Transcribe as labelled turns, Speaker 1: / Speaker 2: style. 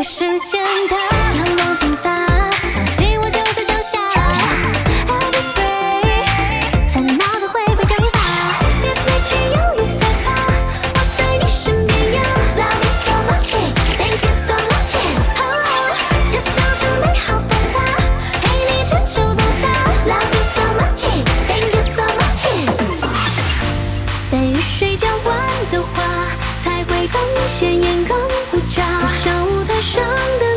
Speaker 1: 会实现它。阳光倾洒，相信我就在脚下。I'll be brave，烦恼都会被蒸发。别再去犹豫害怕，我在你身边呀。Love you so much，Thank you so much。就像是美好的花，陪你春秋冬夏。Love you so you so much。被雨水浇灌的花，才会更显眼、更无价。伤的